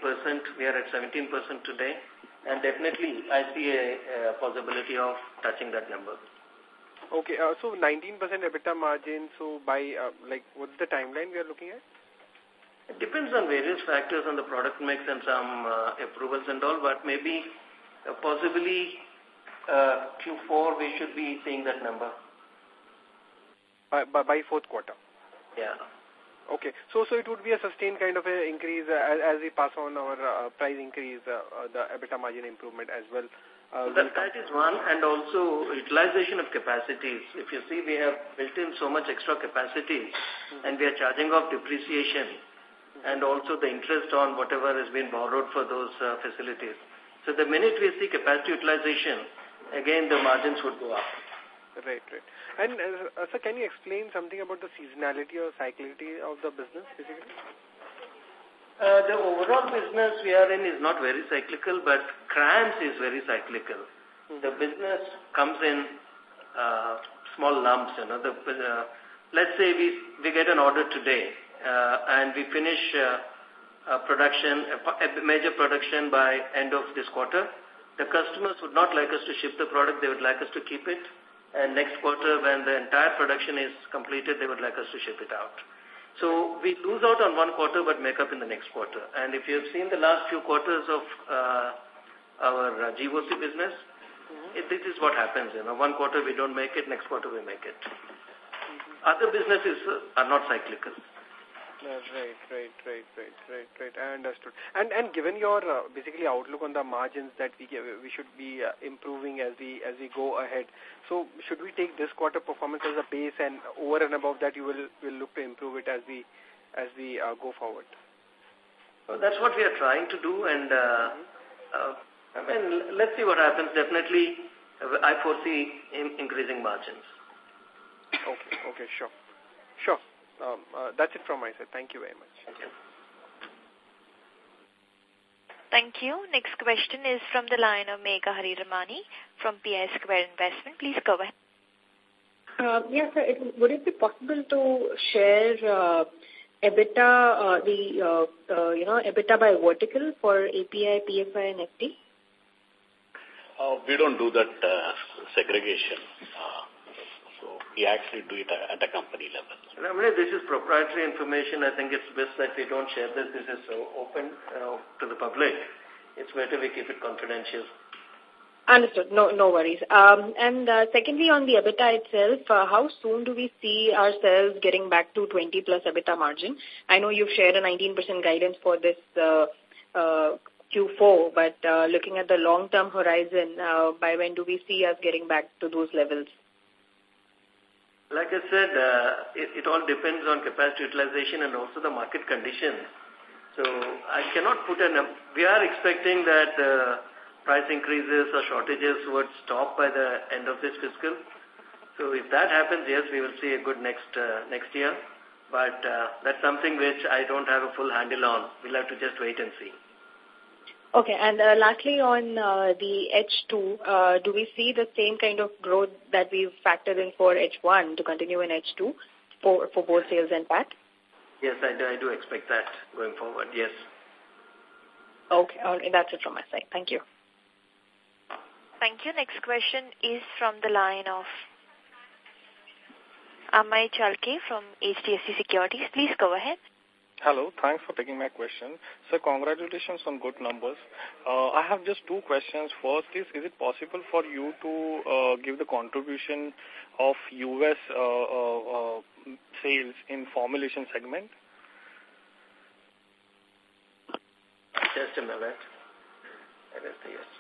We are at 17% today, and definitely I see a, a possibility of touching that number. Okay, uh, so 19% EBITDA margin. So by uh, like, what's the timeline we are looking at? It depends on various factors on the product mix and some uh, approvals and all, but maybe uh, possibly uh, Q4 we should be seeing that number. By, by, by fourth quarter? Yeah. Okay, so so it would be a sustained kind of a increase uh, as, as we pass on our uh, price increase, uh, uh, the EBITDA margin improvement as well. Uh, that, that is one, and also utilization of capacities. If you see, we have built in so much extra capacity, mm -hmm. and we are charging off depreciation and also the interest on whatever has been borrowed for those uh, facilities. So the minute we see capacity utilization, again the margins would go up. Right, right. And uh, sir, can you explain something about the seasonality or cyclicality of the business, basically? Uh, the overall business we are in is not very cyclical, but CRAMS is very cyclical. Hmm. The business comes in uh, small lumps. You know, the, uh, let's say we we get an order today, uh, and we finish uh, production, a major production by end of this quarter, the customers would not like us to ship the product, they would like us to keep it. And next quarter, when the entire production is completed, they would like us to ship it out. So we lose out on one quarter but make up in the next quarter. And if you have seen the last few quarters of uh, our uh, GOC business, mm -hmm. it, this is what happens. You know, one quarter we don't make it, next quarter we make it. Mm -hmm. Other businesses are not cyclical. Right, right, right, right, right, right. I understood. And and given your uh, basically outlook on the margins that we we should be uh, improving as we as we go ahead. So should we take this quarter performance as a base, and over and above that, you will will look to improve it as we as we uh, go forward? Well, that's what we are trying to do, and uh, uh, I mean, let's see what happens. Definitely, I foresee in increasing margins. Okay. Okay. Sure. Sure um, uh, that's it from my side. Thank you very much. Thank you. Thank you. Next question is from the line of Megha Hariramani from PI Square Investment. Please go ahead. Uh, yes, sir. It, would it be possible to share uh, EBITDA, uh, the uh, uh, you know EBITDA by vertical for API, PFI, and FT? Uh, we don't do that uh, segregation. We actually do it at a company level. I mean, this is proprietary information. I think it's best that we don't share this. This is so open uh, to the public. It's better we keep it confidential. Understood. No, no worries. Um, and uh, secondly, on the EBITDA itself, uh, how soon do we see ourselves getting back to 20 plus EBITDA margin? I know you've shared a 19% guidance for this uh, uh, Q4, but uh, looking at the long-term horizon, uh, by when do we see us getting back to those levels? Like I said, uh, it, it all depends on capacity utilization and also the market conditions. So I cannot put a We are expecting that uh, price increases or shortages would stop by the end of this fiscal. So if that happens, yes, we will see a good next uh, next year. But uh, that's something which I don't have a full handle on. We'll have to just wait and see. Okay. And uh, lastly, on uh, the H2, uh, do we see the same kind of growth that we've factored in for H1 to continue in H2 for, for both sales and PAT? Yes, I do, I do expect that going forward, yes. Okay, all right, that's it from my side. Thank you. Thank you. Next question is from the line of Amay Chalke from HDFC Securities. Please go ahead. Hello. Thanks for taking my question. So congratulations on good numbers. Uh, I have just two questions. First is, is it possible for you to uh, give the contribution of U.S. Uh, uh, sales in formulation segment? Just a minute. That is the yes.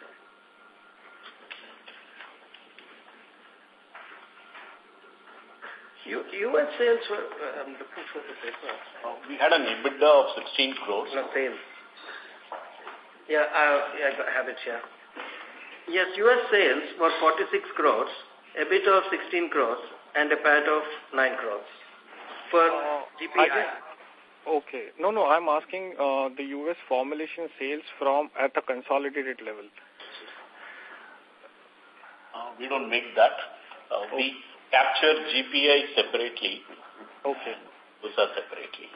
U.S. sales were, uh, I'm looking for the paper. Uh, we had an EBITDA of 16 crores. No, sales. Yeah, I, yeah, I have it here. Yes, U.S. sales were 46 crores, EBITDA of 16 crores, and a PAT of 9 crores for uh, GPI. Okay. No, no, I'm asking uh, the U.S. formulation sales from at the consolidated level. Uh, we don't make that. Uh, okay. We capture GPI separately. Okay. Those are separately.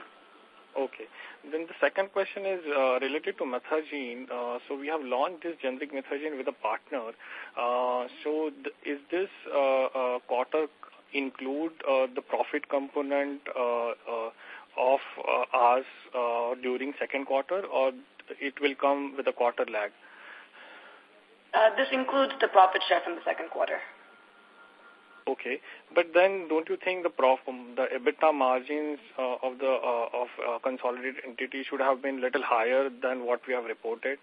Okay. Then the second question is uh, related to Methergine. Uh, so we have launched this generic Methergine with a partner. Uh, so th is this uh, uh, quarter include uh, the profit component uh, uh, of uh, ours uh, during second quarter or it will come with a quarter lag? Uh, this includes the profit share from the second quarter. Okay, but then don't you think the prof, um, the EBITDA margins uh, of the uh, of uh, consolidated entity should have been little higher than what we have reported?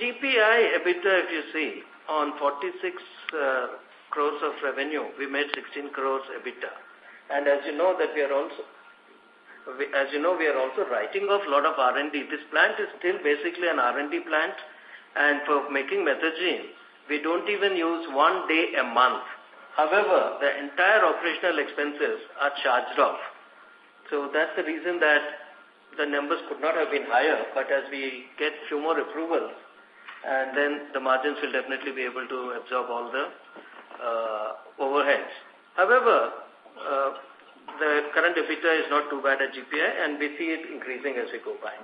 GPI EBITDA, if you see, on 46 uh, crores of revenue, we made 16 crores EBITDA. And as you know that we are also, as you know, we are also writing off a lot of R&D. This plant is still basically an R&D plant. And for making Methergine, we don't even use one day a month. However, the entire operational expenses are charged off. So that's the reason that the numbers could not have been higher, but as we get few more approvals, and then the margins will definitely be able to absorb all the uh, overheads. However, uh, the current EBITDA is not too bad at GPI and we see it increasing as we go by.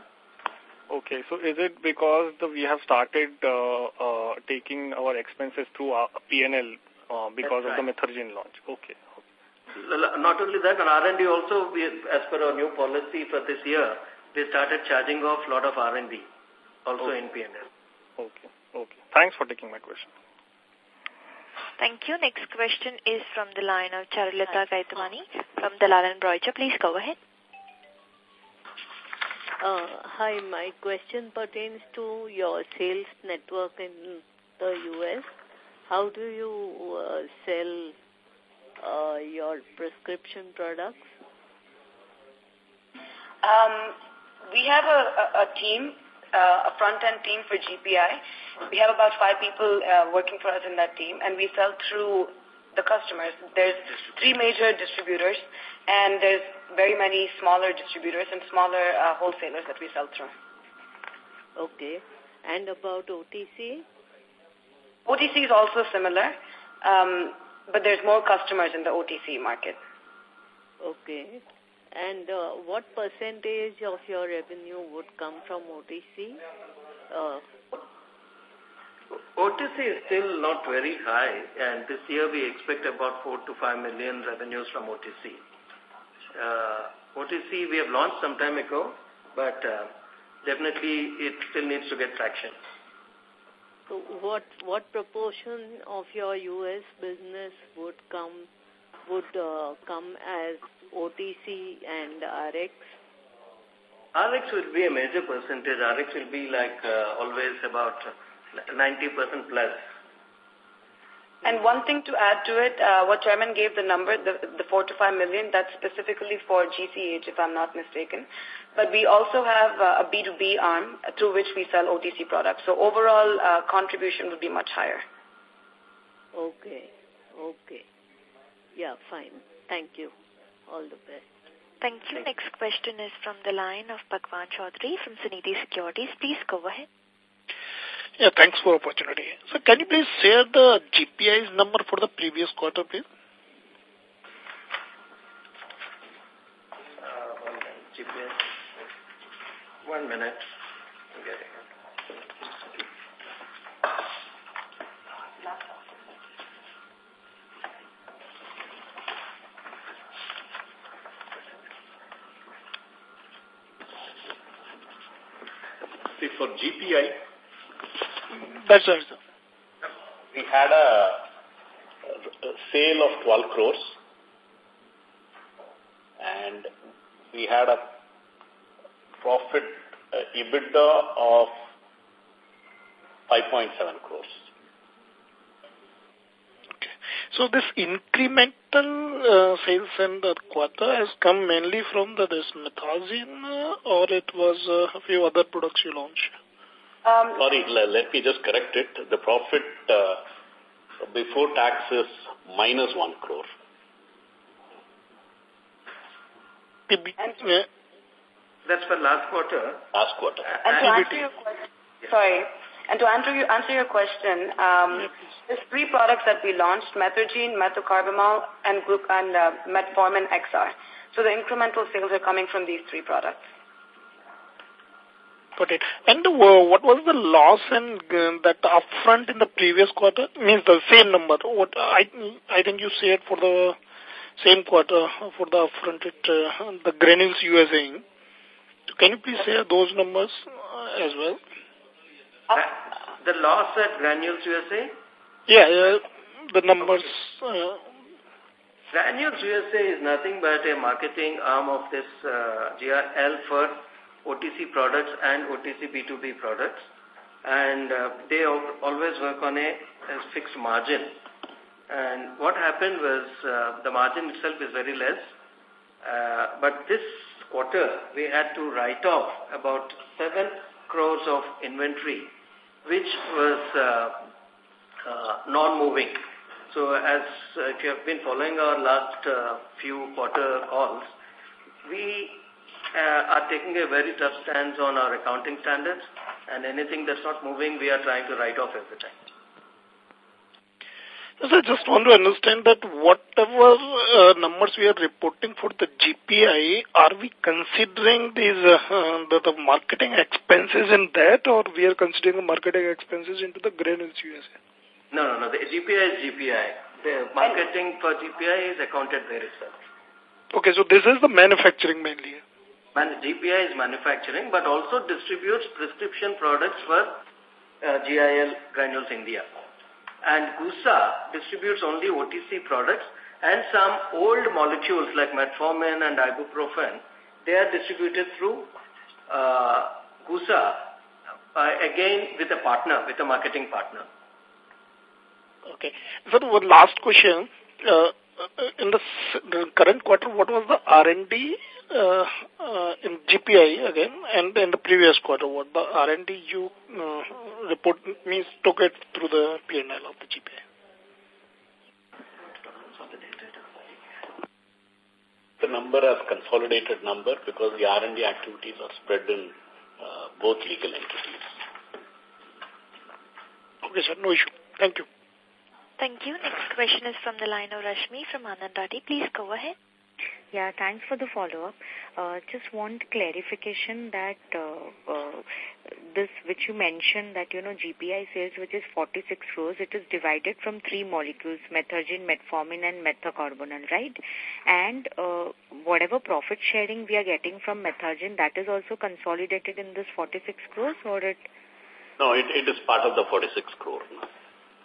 Okay, so is it because the, we have started uh, uh, taking our expenses through our PNL uh, because That's of the methergine launch? Okay. Not only that, on R&D also, we, as per our new policy for this year, we started charging off a lot of R&D also okay. in PNL. Okay, okay. Thanks for taking my question. Thank you. Next question is from the line of Charulata Gaitonde from Dalal and Broacha. Please go ahead. Uh, hi, my question pertains to your sales network in the U.S. How do you uh, sell uh, your prescription products? Um, we have a, a, a team, uh, a front-end team for GPI. We have about five people uh, working for us in that team, and we sell through the customers. There's three major distributors, and there's very many smaller distributors and smaller uh, wholesalers that we sell through. Okay. And about OTC? OTC is also similar, um, but there's more customers in the OTC market. Okay. And uh, what percentage of your revenue would come from OTC? Uh, OTC is still not very high, and this year we expect about 4 to 5 million revenues from OTC. Uh, OTC we have launched some time ago, but uh, definitely it still needs to get traction. So what what proportion of your U.S. business would come would uh, come as OTC and RX? RX will be a major percentage. RX will be like uh, always about 90% plus. And one thing to add to it, uh, what Chairman gave the number, the, the 4 to 5 million, that's specifically for GCH, if I'm not mistaken. But we also have uh, a B2B arm through which we sell OTC products. So overall uh, contribution would be much higher. Okay. Okay. Yeah, fine. Thank you. All the best. Thank you. Next question is from the line of Bhagwan Chaudhary from Sunidhi Securities. Please go ahead. Yeah, thanks for opportunity. So can you please share the GPI's number for the previous quarter, please? Uh, GPI. One minute. See, for GPI, That's right, sir. we had a, sale of 12 crores and we had a profit uh, EBITDA of 5.7 crores. So this incremental uh, sales in the quarter has come mainly from the this methergine uh, or it was uh, a few other products you launched? Um, Sorry, let me just correct it. The profit uh, before tax is minus 1 crore. Yeah. That's for last quarter. Last quarter. And to answer your question, sorry, and to answer your, answer your question, um, there's three products that we launched, Methergine, Methocarbamol, and, gluc and uh, Metformin XR. So the incremental sales are coming from these three products. Got it. And uh, what was the loss in uh, that upfront in the previous quarter? Means the same number. What I I think you said for the same quarter for the upfront it, uh, the granules you were saying. Can you please share those numbers uh, as well? The loss at Granules USA? Yeah, uh, the numbers. Uh, Granules USA is nothing but a marketing arm of this uh, GRL for OTC products and OTC B2B products. And uh, they always work on a, a, fixed margin. And what happened was uh, the margin itself is very less. Uh, but this quarter, we had to write off about 7 crores of inventory, which was non-moving. So as if you have been following our last few quarter calls, we uh, are taking a very tough stance on our accounting standards and anything that's not moving, we are trying to write off every time. So I just want to understand that whatever uh, numbers we are reporting for the GPI, are we considering these uh, the, the marketing expenses in that or we are considering the marketing expenses into the Granules USA? No, no, no. The GPI is GPI. The marketing for GPI is accounted there itself. Okay, so this is the manufacturing mainly. GPI is manufacturing, but also distributes prescription products for uh, GIL Granules India and GUSA distributes only OTC products and some old molecules like metformin and ibuprofen, they are distributed through uh, GUSA, uh, again with a partner, with a marketing partner. Okay. So one last question. Uh, in the, the current quarter, what was the R&D uh, uh, in GPI again, and in the previous quarter, what the R&D you uh, report means took it through the P&L of the GPI? The number as consolidated number because the R&D activities are spread in uh, both legal entities. Okay, sir. No issue. Thank you. Thank you. Next question is from the line of Rashmi from Anand Rathi. Please go ahead. Yeah, thanks for the follow-up. Uh, just want clarification that uh, uh, this which you mentioned that, you know, GPI sales, which is 46 crores, it is divided from three molecules, methergine, metformin and methocarbamol, right? And uh, whatever profit sharing we are getting from methergine, that is also consolidated in this 46 crores or it? No, it, it is part of the 46 crore.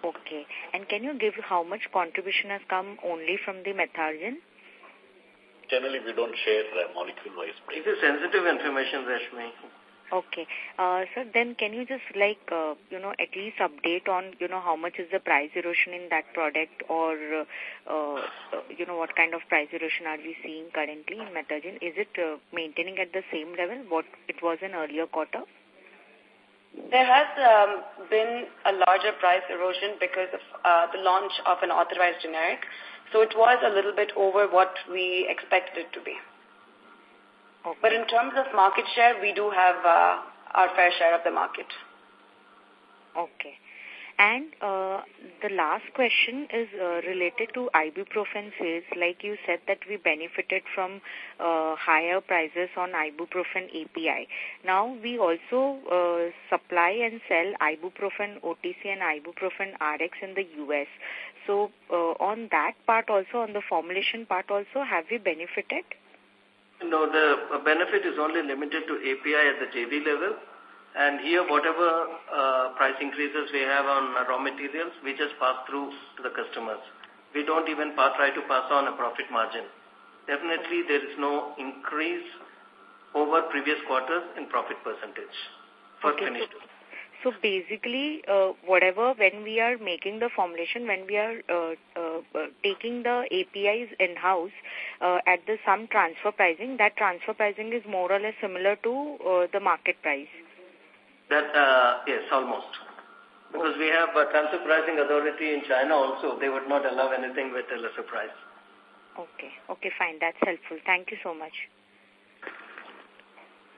Okay. And can you give how much contribution has come only from the methergine? Generally, we don't share uh, molecule-wise. It is sensitive information, Rashmi. Okay. Uh, so then can you just like, uh, you know, at least update on, you know, how much is the price erosion in that product or, uh, uh, you know, what kind of price erosion are we seeing currently in Methergine? Is it uh, maintaining at the same level what it was in earlier quarter? There has um, been a larger price erosion because of uh, the launch of an authorized generic. So it was a little bit over what we expected it to be. Okay. But in terms of market share, we do have uh, our fair share of the market. Okay. And uh, the last question is uh, related to ibuprofen sales. Like you said that we benefited from uh, higher prices on ibuprofen API. Now we also uh, supply and sell ibuprofen OTC and ibuprofen RX in the US. So uh, on that part also, on the formulation part also, have we benefited? No, the benefit is only limited to API at the JV level. And here, whatever uh, price increases we have on raw materials, we just pass through to the customers. We don't even pass, try to pass on a profit margin. Definitely, there is no increase over previous quarters in profit percentage for okay, finished. So, basically, uh, whatever, when we are making the formulation, when we are uh, uh, uh taking the APIs in-house uh, at the some transfer pricing, that transfer pricing is more or less similar to uh, the market price. That, uh, yes, almost. Because we have a transfer pricing authority in China also. They would not allow anything with a lesser price. Okay. Okay, fine. That's helpful. Thank you so much.